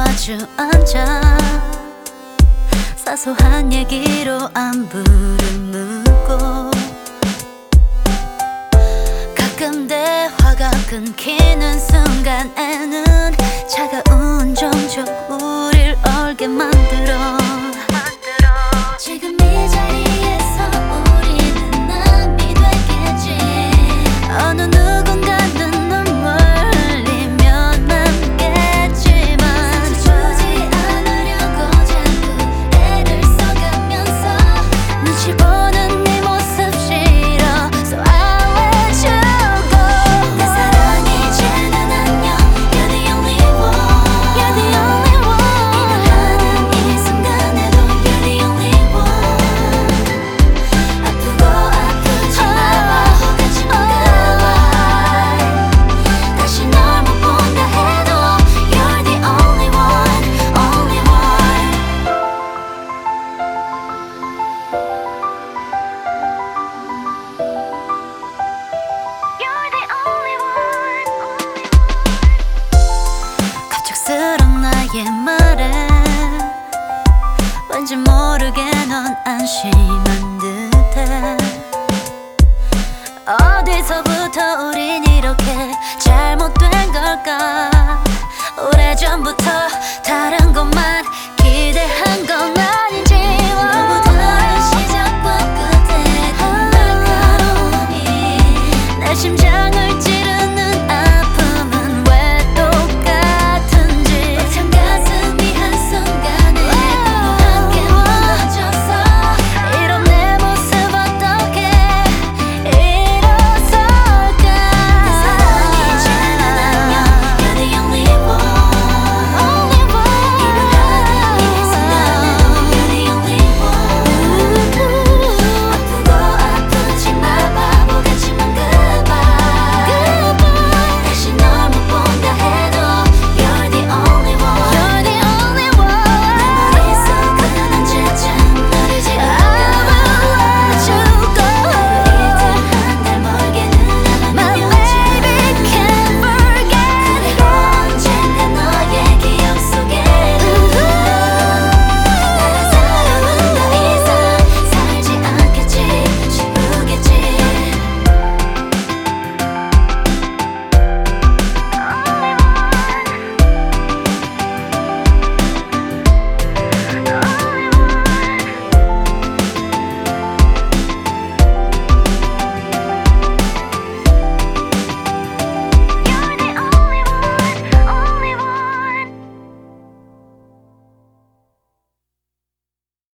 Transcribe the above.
마주 앉아. 사소한 얘기로 안부를 묻고. 가끔 대화가 끊기는 순간에는 차가운 정적 나의 말에 왠지 모르게 넌 안심한 듯해. 어디서부터 우린 이렇게 잘못된 걸까?